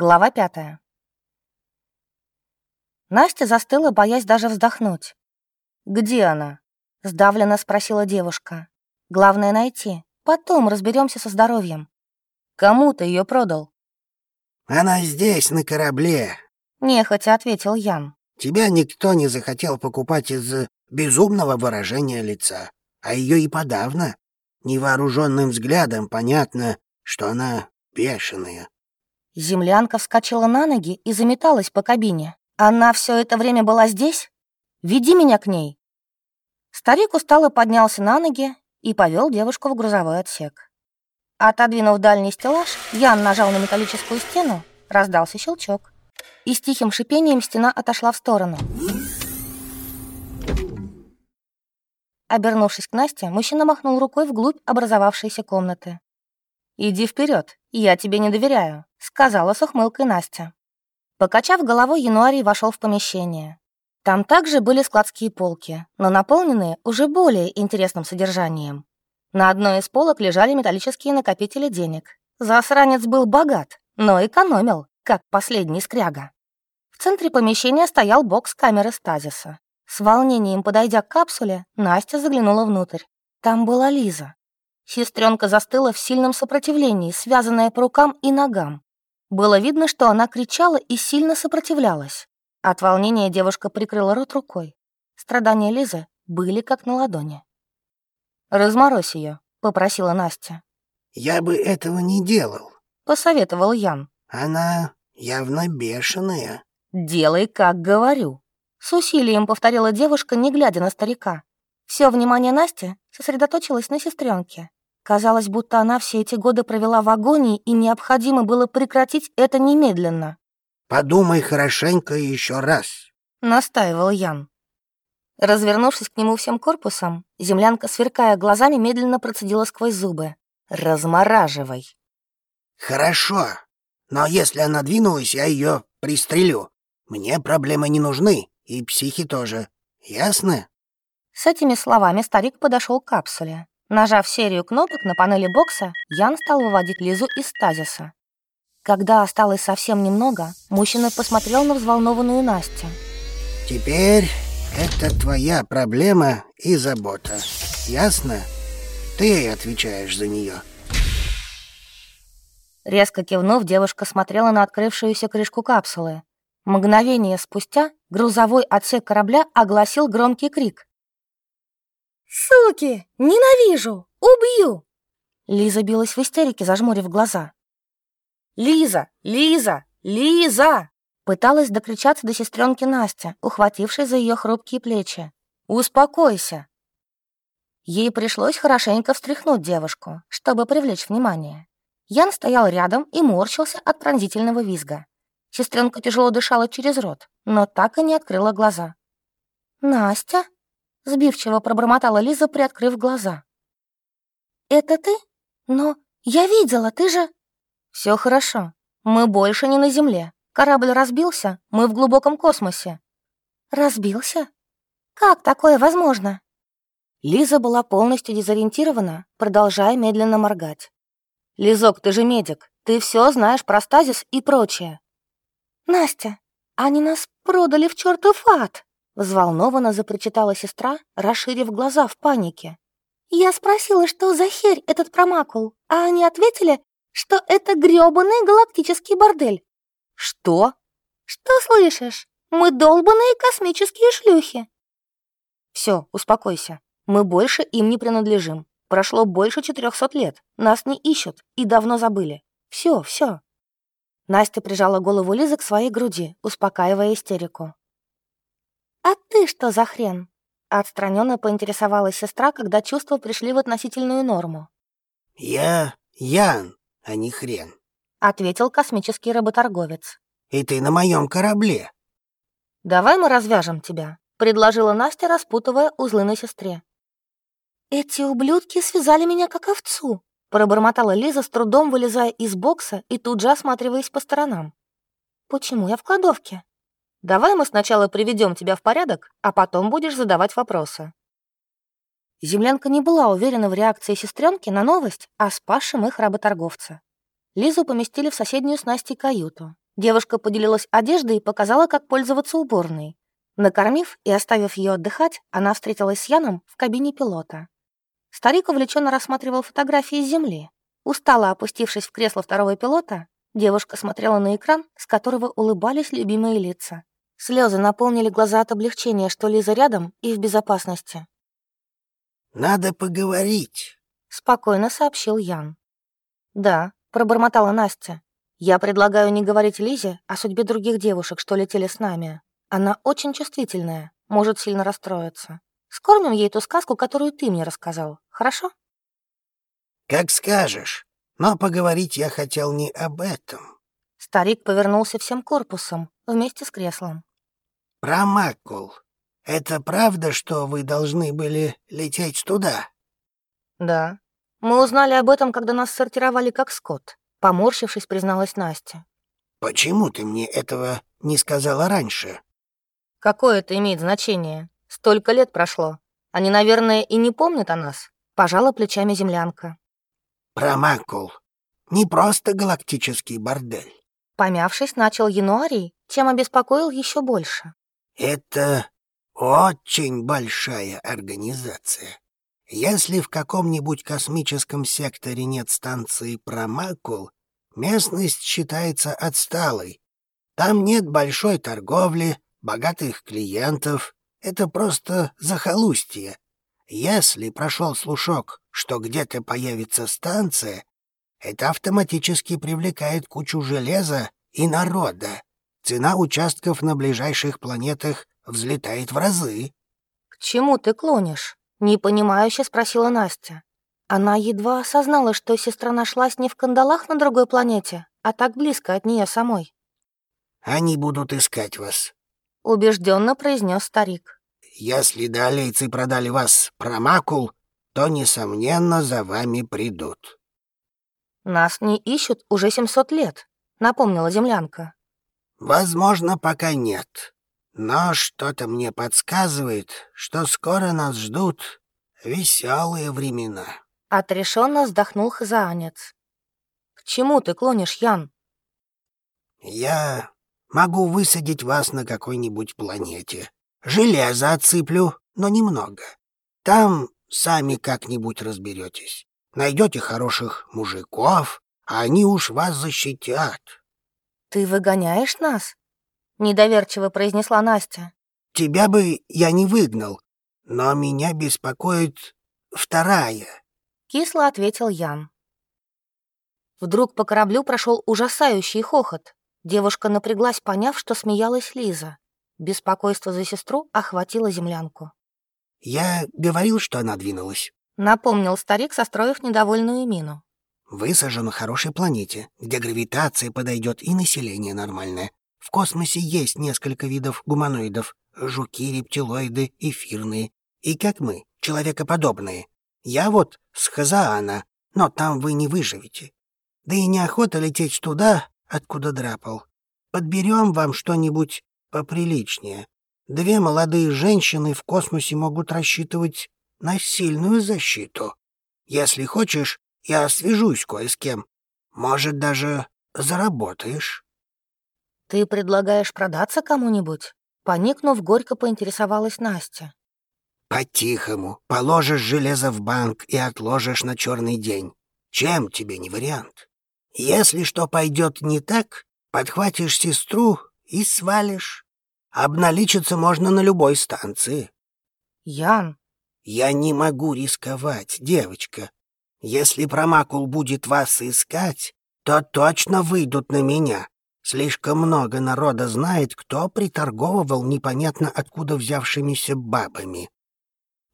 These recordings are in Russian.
Глава пятая. Настя застыла, боясь даже вздохнуть. «Где она?» — сдавленно спросила девушка. «Главное найти. Потом разберемся со здоровьем. Кому ты ее продал?» «Она здесь, на корабле», — нехотя ответил Ян. «Тебя никто не захотел покупать из безумного выражения лица, а ее и подавно. Невооруженным взглядом понятно, что она бешеная». Землянка вскочила на ноги и заметалась по кабине. «Она все это время была здесь? Веди меня к ней!» Старик устало поднялся на ноги и повел девушку в грузовой отсек. Отодвинув дальний стеллаж, Ян нажал на металлическую стену, раздался щелчок, и с тихим шипением стена отошла в сторону. Обернувшись к Насте, мужчина махнул рукой вглубь образовавшейся комнаты. «Иди вперед, я тебе не доверяю», — сказала с ухмылкой Настя. Покачав головой, Януарий вошел в помещение. Там также были складские полки, но наполненные уже более интересным содержанием. На одной из полок лежали металлические накопители денег. Засранец был богат, но экономил, как последний скряга. В центре помещения стоял бокс камеры стазиса. С волнением подойдя к капсуле, Настя заглянула внутрь. Там была Лиза. Сестренка застыла в сильном сопротивлении, связанная по рукам и ногам. Было видно, что она кричала и сильно сопротивлялась. От волнения девушка прикрыла рот рукой. Страдания Лизы были как на ладони. «Разморозь ее», — попросила Настя. «Я бы этого не делал», — посоветовал Ян. «Она явно бешеная». «Делай, как говорю», — с усилием повторила девушка, не глядя на старика. Все внимание Насти сосредоточилось на сестренке. Казалось, будто она все эти годы провела в агонии, и необходимо было прекратить это немедленно. «Подумай хорошенько еще раз», — настаивал Ян. Развернувшись к нему всем корпусом, землянка, сверкая глазами, медленно процедила сквозь зубы. «Размораживай». «Хорошо, но если она двинулась, я ее пристрелю. Мне проблемы не нужны, и психи тоже. Ясно?» С этими словами старик подошел к капсуле. Нажав серию кнопок на панели бокса, Ян стал выводить Лизу из стазиса. Когда осталось совсем немного, мужчина посмотрел на взволнованную Настю. «Теперь это твоя проблема и забота. Ясно? Ты отвечаешь за нее». Резко кивнув, девушка смотрела на открывшуюся крышку капсулы. Мгновение спустя грузовой отсек корабля огласил громкий крик. «Суки! Ненавижу! Убью!» Лиза билась в истерике, зажмурив глаза. «Лиза! Лиза! Лиза!» Пыталась докричаться до сестренки Настя, ухватившей за ее хрупкие плечи. «Успокойся!» Ей пришлось хорошенько встряхнуть девушку, чтобы привлечь внимание. Ян стоял рядом и морщился от пронзительного визга. Сестренка тяжело дышала через рот, но так и не открыла глаза. «Настя?» — сбивчиво пробормотала Лиза, приоткрыв глаза. «Это ты? Но я видела, ты же...» Все хорошо. Мы больше не на Земле. Корабль разбился, мы в глубоком космосе». «Разбился? Как такое возможно?» Лиза была полностью дезориентирована, продолжая медленно моргать. «Лизок, ты же медик. Ты все знаешь про стазис и прочее». «Настя, они нас продали в чертов ад!» Взволнованно запричитала сестра, расширив глаза в панике. «Я спросила, что за херь этот промакул, а они ответили, что это грёбаный галактический бордель. Что? Что слышишь? Мы долбаные космические шлюхи. Все, успокойся. Мы больше им не принадлежим. Прошло больше четырехсот лет. Нас не ищут и давно забыли. Все, все. Настя прижала голову Лизы к своей груди, успокаивая истерику. «А ты что за хрен?» Отстраненно поинтересовалась сестра, когда чувства пришли в относительную норму. «Я Ян, а не хрен», — ответил космический работорговец. «И ты на моем корабле». «Давай мы развяжем тебя», — предложила Настя, распутывая узлы на сестре. «Эти ублюдки связали меня как овцу», — пробормотала Лиза, с трудом вылезая из бокса и тут же осматриваясь по сторонам. «Почему я в кладовке?» «Давай мы сначала приведем тебя в порядок, а потом будешь задавать вопросы». Землянка не была уверена в реакции сестренки на новость о спасшем их работорговца. Лизу поместили в соседнюю с Настей каюту. Девушка поделилась одеждой и показала, как пользоваться уборной. Накормив и оставив ее отдыхать, она встретилась с Яном в кабине пилота. Старик увлеченно рассматривал фотографии с Земли. Устало опустившись в кресло второго пилота, девушка смотрела на экран, с которого улыбались любимые лица. Слезы наполнили глаза от облегчения, что Лиза рядом и в безопасности. «Надо поговорить», — спокойно сообщил Ян. «Да», — пробормотала Настя. «Я предлагаю не говорить Лизе о судьбе других девушек, что летели с нами. Она очень чувствительная, может сильно расстроиться. Скормим ей ту сказку, которую ты мне рассказал, хорошо?» «Как скажешь, но поговорить я хотел не об этом». Старик повернулся всем корпусом, вместе с креслом. «Про Маккул. Это правда, что вы должны были лететь туда?» «Да. Мы узнали об этом, когда нас сортировали как скот», — поморщившись, призналась Настя. «Почему ты мне этого не сказала раньше?» «Какое это имеет значение? Столько лет прошло. Они, наверное, и не помнят о нас», — пожала плечами землянка. «Промакул. Не просто галактический бордель». Помявшись, начал Януарий, чем обеспокоил еще больше. «Это очень большая организация. Если в каком-нибудь космическом секторе нет станции Промакул, местность считается отсталой. Там нет большой торговли, богатых клиентов. Это просто захолустье. Если прошел слушок, что где-то появится станция, это автоматически привлекает кучу железа и народа. Цена участков на ближайших планетах взлетает в разы. «К чему ты клонишь?» — непонимающе спросила Настя. Она едва осознала, что сестра нашлась не в кандалах на другой планете, а так близко от нее самой. «Они будут искать вас», — убежденно произнес старик. «Если далейцы продали вас промакул, то, несомненно, за вами придут». «Нас не ищут уже 700 лет», — напомнила землянка. «Возможно, пока нет. Но что-то мне подсказывает, что скоро нас ждут веселые времена». Отрешенно вздохнул хазаанец. «К чему ты клонишь, Ян?» «Я могу высадить вас на какой-нибудь планете. Железо отсыплю, но немного. Там сами как-нибудь разберетесь. Найдете хороших мужиков, а они уж вас защитят». «Ты выгоняешь нас?» — недоверчиво произнесла Настя. «Тебя бы я не выгнал, но меня беспокоит вторая». Кисло ответил Ян. Вдруг по кораблю прошел ужасающий хохот. Девушка напряглась, поняв, что смеялась Лиза. Беспокойство за сестру охватило землянку. «Я говорил, что она двинулась», — напомнил старик, состроив недовольную мину. «Высажен на хорошей планете, где гравитация подойдет и население нормальное. В космосе есть несколько видов гуманоидов — жуки, рептилоиды, эфирные. И как мы, человекоподобные. Я вот с Хазаана, но там вы не выживете. Да и неохота лететь туда, откуда драпал. Подберем вам что-нибудь поприличнее. Две молодые женщины в космосе могут рассчитывать на сильную защиту. Если хочешь, я свяжусь кое с кем. Может, даже заработаешь. Ты предлагаешь продаться кому-нибудь? Поникнув, горько поинтересовалась Настя. По-тихому. Положишь железо в банк и отложишь на черный день. Чем тебе не вариант? Если что пойдет не так, подхватишь сестру и свалишь. Обналичиться можно на любой станции. Ян. Я не могу рисковать, девочка. Если промакул будет вас искать, то точно выйдут на меня. Слишком много народа знает, кто приторговывал непонятно откуда взявшимися бабами.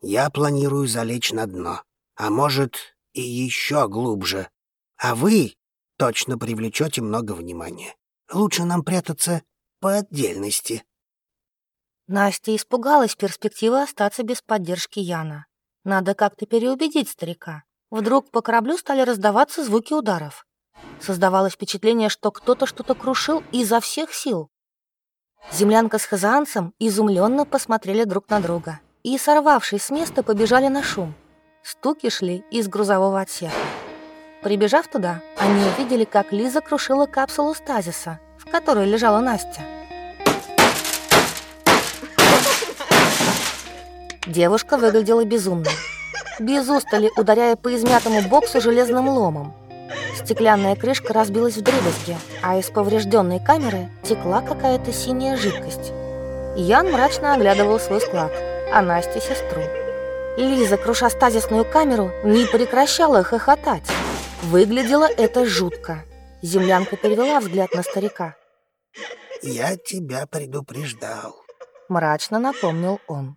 Я планирую залечь на дно, а может и еще глубже. А вы точно привлечете много внимания. Лучше нам прятаться по отдельности. Настя испугалась перспективы остаться без поддержки Яна. Надо как-то переубедить старика. Вдруг по кораблю стали раздаваться звуки ударов. Создавалось впечатление, что кто-то что-то крушил изо всех сил. Землянка с хазаанцем изумленно посмотрели друг на друга и, сорвавшись с места, побежали на шум. Стуки шли из грузового отсека. Прибежав туда, они увидели, как Лиза крушила капсулу стазиса, в которой лежала Настя. Девушка выглядела безумно, без устали ударяя по измятому боксу железным ломом. Стеклянная крышка разбилась в дребезги, а из поврежденной камеры текла какая-то синяя жидкость. Ян мрачно оглядывал свой склад, а Настя — сестру. Лиза, круша стазисную камеру, не прекращала хохотать. Выглядело это жутко. Землянка перевела взгляд на старика. «Я тебя предупреждал», — мрачно напомнил он.